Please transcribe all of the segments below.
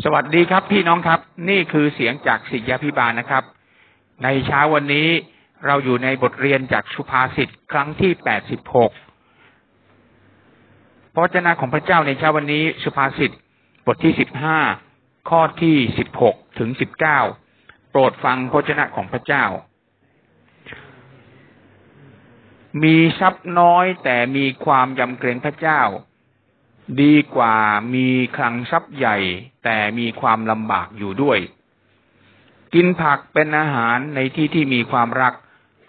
สวัสดีครับพี่น้องครับ นี่คือเสียงจากศิษยาพิบาลนะครับ ในเช้าวันนี้เราอยู่ในบทเรียนจากสุภาษิตครั้งที่แปดสิบหกพระเจ้าของพระเจ้าในเช้าวันนี้สุภาษิตบทที่สิบห้าข้อที่สิบหกถึงสิบเก้าโปรดฟังพระเจ้าของพระเจ้า มีทรัพย์น้อยแต่มีความยำเกรงพระเจ้า ดีกว่ามีคลังทรัพย์ใหญ่ แต่มีความลำบากอยู่ด้วย กินผักเป็นอาหารในที่ที่มีความรัก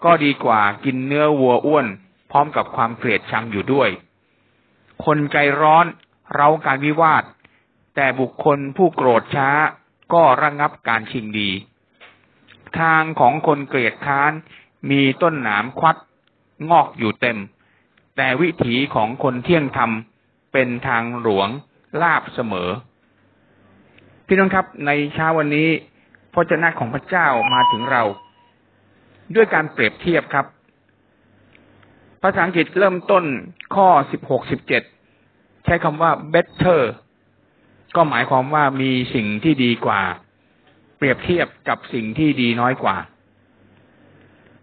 ก็ดีกว่ากินเนื้อวัวอ้วน พร้อมกับความเกลียดชังอยู่ด้วย คนใจร้อนเร้าการวิวาท แต่บุคคลผู้โกรธช้า ก็ระงงับการชิงดี ทางของคนเกลียดค้านมีต้นหนามควัด งอกอยู่เต็ม แต่วิถีของคนเที่ยงธรรม เป็นทางหลวงลาบเสมอ พี่น้องครับในเช้าวันนี้พระเจ้าของพระเจ้ามาถึงเรา ด้วยการเปรียบเทียบครับ ภาษาอังกฤษเริ่มต้นข้อสิบหกสิบเจ็ดใช้คำว่า better ก็หมายความว่ามีสิ่งที่ดีกว่า เปรียบเทียบกับสิ่งที่ดีน้อยกว่า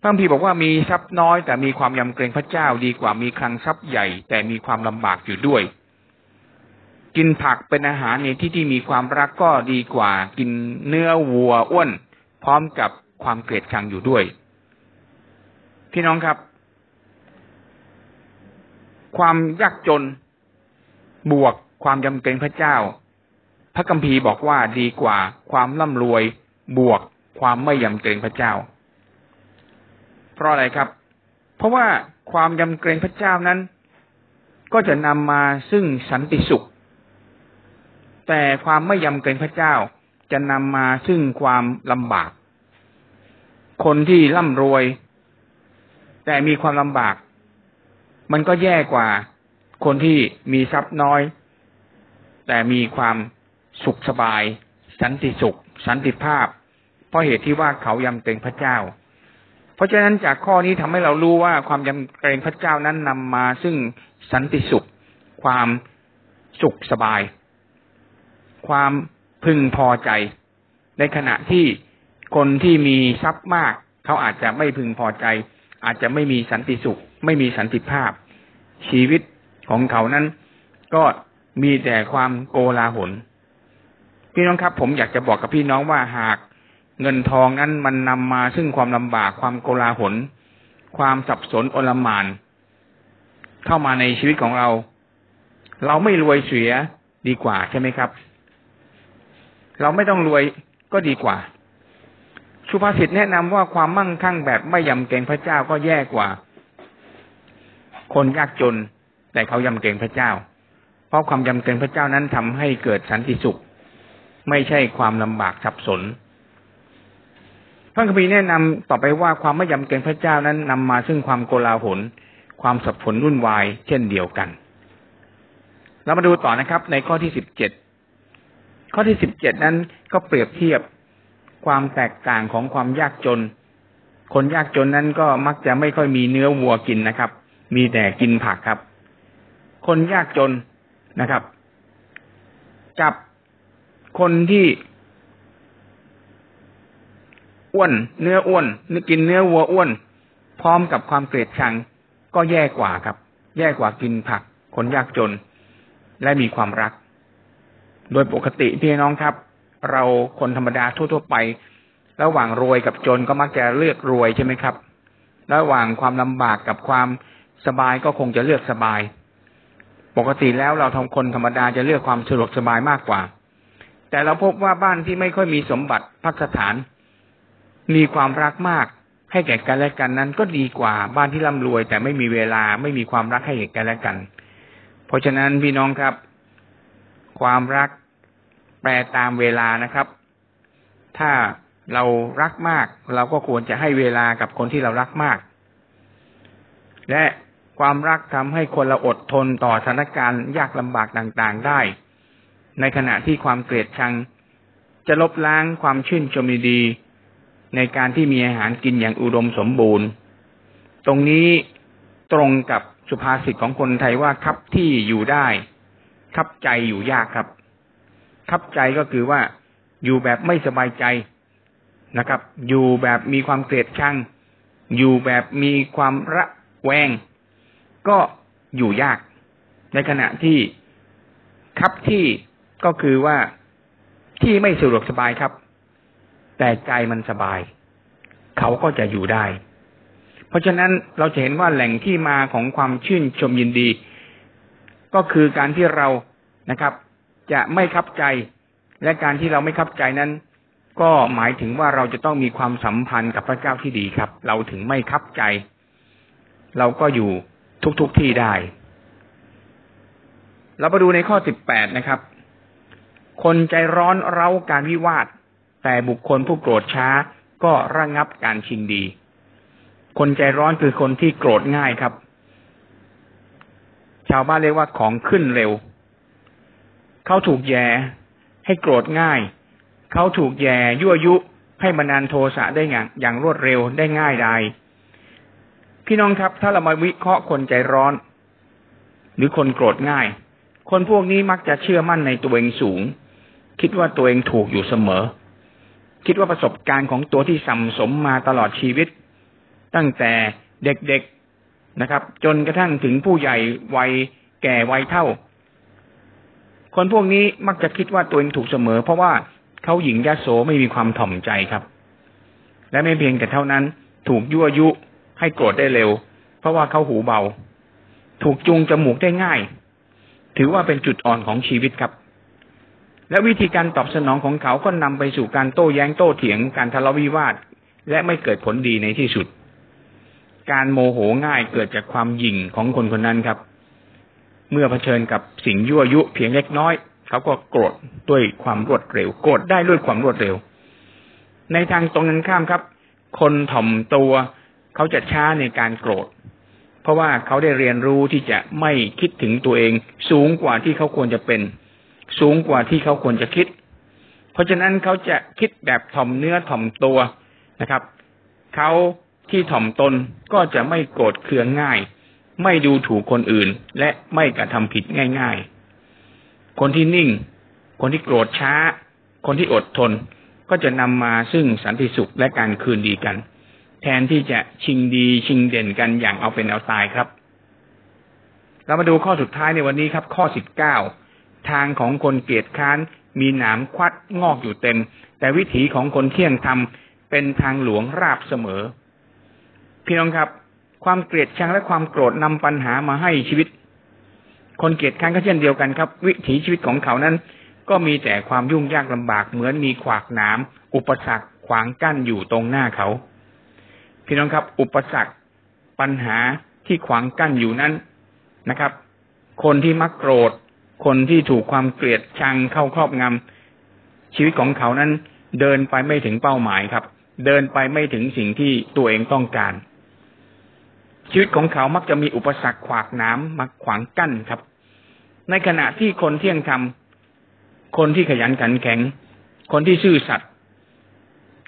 พระพีบอกว่ามีทรัพย์น้อยแต่มีความยำเกรงพระเจ้าดีกว่ามีคลังทรัพย์ใหญ่แต่มีความลำบากอยู่ด้วย กินผักเป็นอาหารในที่ที่มีความรักก็ดีกว่า กินเนื้อวัวอ้วน พร้อมกับความเกลียดชังอยู่ด้วย พี่น้องครับ ความยากจนบวกความยำเกรงพระเจ้า พระคัมภีร์บอกว่าดีกว่า ความร่ำรวยบวกความไม่ยำเกรงพระเจ้า เพราะอะไรครับ เพราะว่าความยำเกรงพระเจ้านั้น ก็จะนำมาซึ่งสันติสุข แต่ความไม่ยำเกรงพระเจ้าจะนำมาซึ่งความลำบาก คนที่ร่ำรวย แต่มีความลำบาก มันก็แย่กว่าคนที่มีทรัพย์น้อย แต่มีความสุขสบาย สันติสุข สันติภาพ เพราะเหตุที่ว่าเขายำเกรงพระเจ้า เพราะฉะนั้นจากข้อนี้ทำให้เรารู้ว่าความยำเกรงพระเจ้านั้นนำมาซึ่งสันติสุข ความสุขสบาย ความพึงพอใจ ในขณะที่คนที่มีทรัพย์มาก เขาอาจจะไม่พึงพอใจ อาจจะไม่มีสันติสุข ไม่มีสันติภาพ ชีวิตของเขานั้น ก็มีแต่ความโกลาหลพี่น้องครับผมอยากจะบอกกับพี่น้องว่าหากเงินทองนั้นมันนำมาซึ่งความลำบากความโกลาหล ความสับสนอลมาน เข้ามาในชีวิตของเรา เราไม่รวยเสียดีกว่าใช่ไหมครับ เราไม่ต้องรวยก็ดีกว่า สุภาษิตแนะนำว่าความมั่งคั่งแบบไม่ยำเกรงพระเจ้าก็แย่กว่า คนยากจน แต่เขายำเกรงพระเจ้า เพราะความยำเกรงพระเจ้านั้นทำให้เกิดสันติสุข ไม่ใช่ความลำบากสับสนพระคัมภีร์แนะนำต่อไปว่าความไม่ยำเกรงพระเจ้านั้นนำมาซึ่งความโกลาหล ความสับสนวุ่นวายเช่นเดียวกัน เรามาดูต่อนะครับ ในข้อที่สิบเจ็ด ข้อที่สิบเจ็ดนั้นก็เปรียบเทียบความแตกต่างของความยากจน คนยากจนนั้นก็มักจะไม่ค่อยมีเนื้อวัวกินนะครับ มีแต่กินผักครับ คนยากจนนะครับ กับคนที่อ้วนเนื้ออ้วนกกินเนื้อวัวอ้วน พร้อมกับความเกลียดชัง ก็แย่กว่าครับ แย่กว่ากินผัก คนยากจน และมีความรัก โดยปกติพี่น้องครับ เราคนธรรมดาทั่วๆไป ระหว่างรวยกับจนก็มักจะเลือกรวยใช่ไหมครับ ระหว่างความลำบากกับความสบายก็คงจะเลือกสบาย ปกติแล้วเราทำคนธรรมดาจะเลือกความสะดวกสบายมากกว่า แต่เราพบว่าบ้านที่ไม่ค่อยมีสมบัติพักสถาน มีความรักมากให้แก่กันและกันนั้นก็ดีกว่าบ้านที่ร่ำรวย แต่ไม่มีเวลาไม่มีความรักให้แก่กันและกัน เพราะฉะนั้นพี่น้องครับ ความรัก แปลตามเวลานะครับ ถ้าเรารักมาก เราก็ควรจะให้เวลากับคนที่เรารักมาก และความรักทำให้คนเราอดทนต่อสถานการณ์ยากลำบากต่างๆได้ ในขณะที่ความเกลียดชัง จะลบล้างความชื่นชมดีในการที่มีอาหารกินอย่างอุดมสมบูรณ์ ตรงนี้ตรงกับสุภาษิตของคนไทยว่าคับที่อยู่ได้คับใจอยู่ยากครับ คับใจก็คือว่าอยู่แบบไม่สบายใจนะครับ อยู่แบบมีความเกลียดชัง อยู่แบบมีความระแวง ก็อยู่ยาก ในขณะที่คับที่ก็คือว่าที่ไม่สะดวกสบายครับ แต่ใจมันสบาย เขาก็จะอยู่ได้ เพราะฉะนั้นเราจะเห็นว่าแหล่งที่มาของความชื่นชมยินดี ก็คือการที่เรานะครับ จะไม่คับใจ และการที่เราไม่คับใจนั้น ก็หมายถึงว่าเราจะต้องมีความสัมพันธ์กับพระเจ้าที่ดีครับ เราถึงไม่คับใจ เราก็อยู่ทุกๆทที่ได้ เราไปดูในข้อสิบแปดนะครับ คนใจร้อนเร้าการวิวาท แต่บุคคลผู้โกรธช้าก็ระงงับการชิงดี คนใจร้อนคือคนที่โกรธง่ายครับ ชาวบ้านเรียกว่าของขึ้นเร็ว เขาถูกแย่ให้โกรธง่าย เขาถูกแย่ยั่วยุให้บันดาลโทสะได้อย่างอย่างรวดเร็วได้ง่ายได้พี่น้องครับ ถ้าเรามาวิเคราะห์คนใจร้อน หรือคนโกรธง่าย คนพวกนี้มักจะเชื่อมั่นในตัวเองสูง คิดว่าตัวเองถูกอยู่เสมอ คิดว่าประสบการณ์ของตัวที่สัมสมมาตลอดชีวิต ตั้งแต่เด็กๆนะครับ จนกระทั่งถึงผู้ใหญ่วัยแก่วัยเท่า คนพวกนี้มักจะคิดว่าตัวเองถูกเสมอ เพราะว่าเขาหญิงยโสไม่มีความถ่อมใจครับ และไม่เพียงแต่เท่านั้น ถูกยั่วยุให้โกรธได้เร็ว เพราะว่าเขาหูเบา ถูกจูงจมูกได้ง่าย ถือว่าเป็นจุดอ่อนของชีวิตครับ และวิธีการตอบสนองของเขาก็นำไปสู่การโต้แย้งโต้เถียงการทะเลาะวิวาท และไม่เกิดผลดีในที่สุด การโมโหง่ายเกิดจากความหยิ่งของคนคนนั้นครับ เมื่อเผชิญกับสิ่งยั่วยุเพียงเล็กน้อย เขาก็โกรธด้วยความรวดเร็ว โกรธได้ด้วยความรวดเร็ว ในทางตรงกันข้ามครับ คนถ่อมตัวเขาจะช้าในการโกรธ เพราะว่าเขาได้เรียนรู้ที่จะไม่คิดถึงตัวเอง สูงกว่าที่เขาควรจะเป็น สูงกว่าที่เขาควรจะคิด เพราะฉะนั้นเขาจะคิดแบบถ่อมเนื้อถ่อมตัวนะครับ เขาที่ถ่อมตนก็จะไม่โกรธเคืองง่าย ไม่ดูถูกคนอื่น และไม่กระทำผิดง่าย ๆ คนที่นิ่ง คนที่โกรธช้า คนที่อดทน ก็จะนำมาซึ่งสันติสุขและการคืนดีกัน แทนที่จะชิงดีชิงเด่นกันอย่างเอาเป็นเอาตายครับ เรามาดูข้อสุดท้ายในวันนี้ครับ ข้อสิบเก้าทางของคนเกียจค้านมีหนามควัดงอกอยู่เต็ม แต่วิถีของคนเที่ยงธรรมเป็นทางหลวงราบเสมอ พี่น้องครับ ความเกลียดชังและความโกรธนำปัญหามาให้ชีวิต คนเกลียดค้านก็เช่นเดียวกันครับ วิถีชีวิตของเขานั้น ก็มีแต่ความยุ่งยากลำบากเหมือนมีขวากหนามอุปสรรคขวางกั้นอยู่ตรงหน้าเขา พี่น้องครับ อุปสรรคปัญหาที่ขวางกั้นอยู่นั้นนะครับ คนที่มักโกรธ คนที่ถูกความเกลียดชังเข้าครอบงำชีวิตของเขานั้น เดินไปไม่ถึงเป้าหมายครับ เดินไปไม่ถึงสิ่งที่ตัวเองต้องการ ชีวิตของเขามักจะมีอุปสรรคขวากน้ำมาขวางกั้นครับ ในขณะที่คนเที่ยงธรรมคนที่ขยันขันแข็ง คนที่ซื่อสัตย์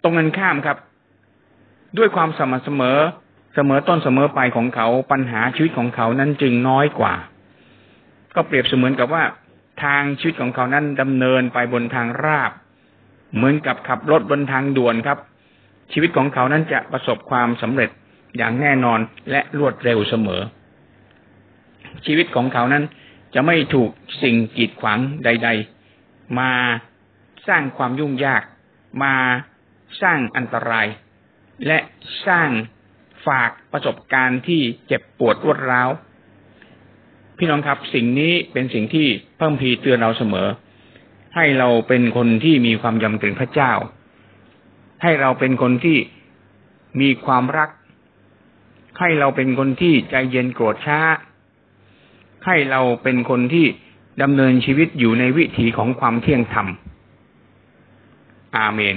ตรงกันข้ามครับ ด้วยความสม่ำเสมอเสมอต้นเสมอปลายของเขาปัญหาชีวิตของเขานั้นจึงน้อยกว่า ก็เปรียบเสมือนกับว่าทางชีวิตของเขานั้นดำเนินไปบนทางราบ เหมือนกับขับรถบนทางด่วนครับ ชีวิตของเขานั้นจะประสบความสำเร็จ อย่างแน่นอนและรวดเร็วเสมอ ชีวิตของเขานั้นจะไม่ถูกสิ่งกีดขวางใด ๆ มาสร้างความยุ่งยาก มาสร้างอันตราย และสร้างฝากประสบการณ์ที่เจ็บปวดรวดร้าว พี่น้องครับสิ่งนี้เป็นสิ่งที่เพิ่มพีเตือนเราเสมอ ให้เราเป็นคนที่มีความยำเกรงพระเจ้า ให้เราเป็นคนที่มีความรัก ให้เราเป็นคนที่ใจเย็นโกรธช้า ให้เราเป็นคนที่ดำเนินชีวิตอยู่ในวิถีของความเที่ยงธรรม อาเมน